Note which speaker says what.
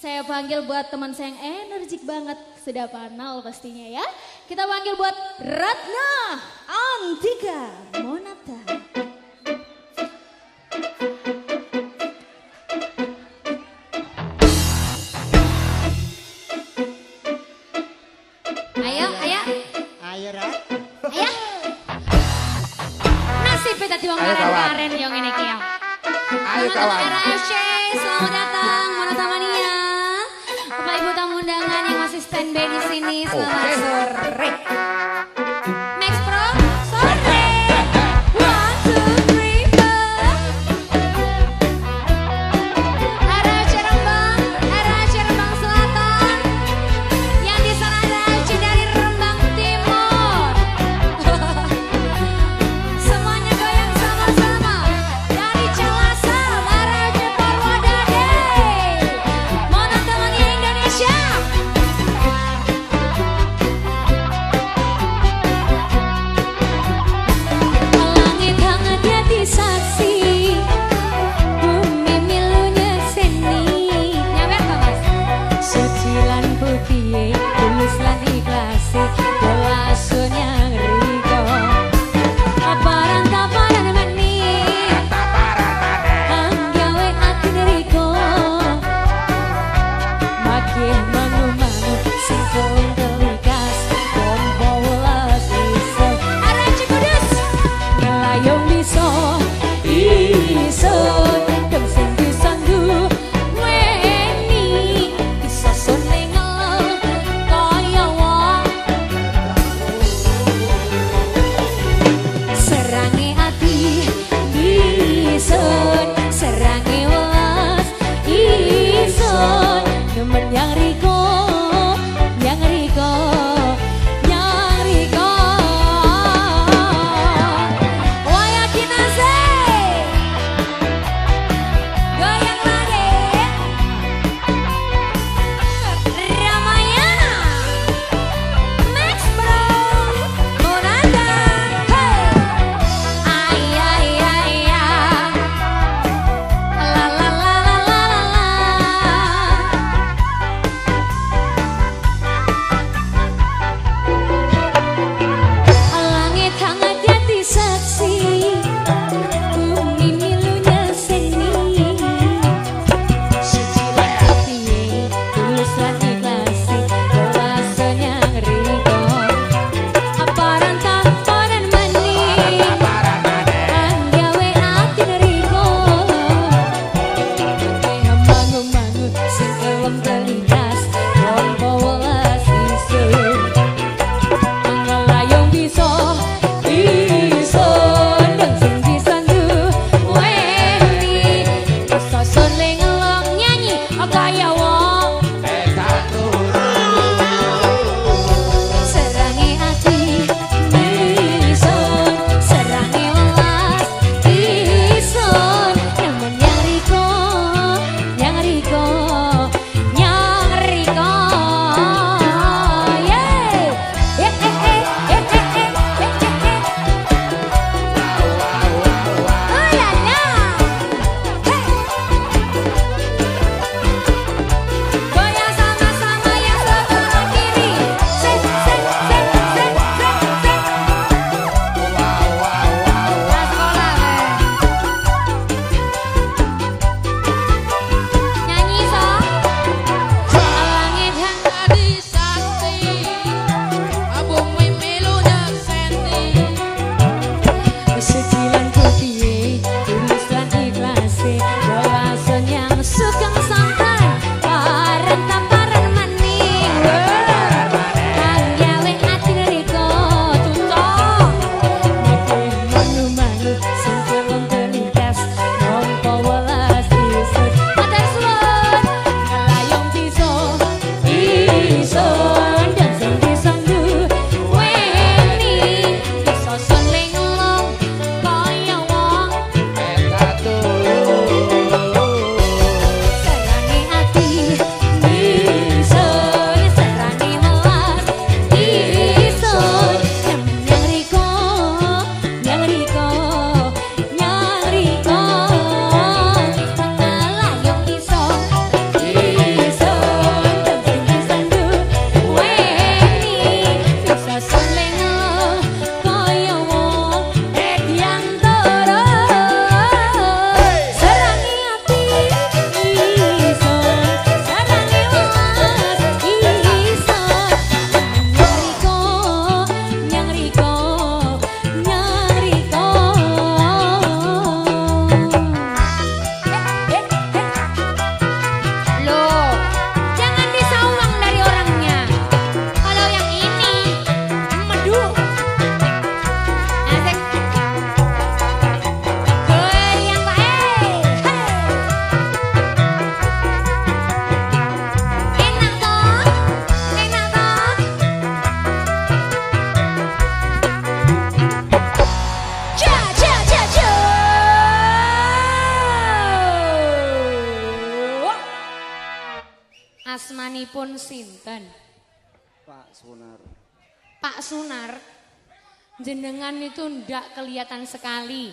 Speaker 1: Saya panggil buat teman saya yang energik banget, sudah panal pastinya ya. Kita panggil buat Ratna Antika Monata. Ayo, ayo.
Speaker 2: Ayo, Rat.
Speaker 1: Ayo. Nasi tadi wong karen-karen yang ini kiam.
Speaker 3: Ayo kawan.
Speaker 1: RSC, selamat datang. Monata. taman standby di sini. Selamat
Speaker 3: okay.
Speaker 1: sore. Asmanipun sinten?
Speaker 3: Pak Sunar.
Speaker 1: Pak Sunar, jenengan itu ndak kelihatan sekali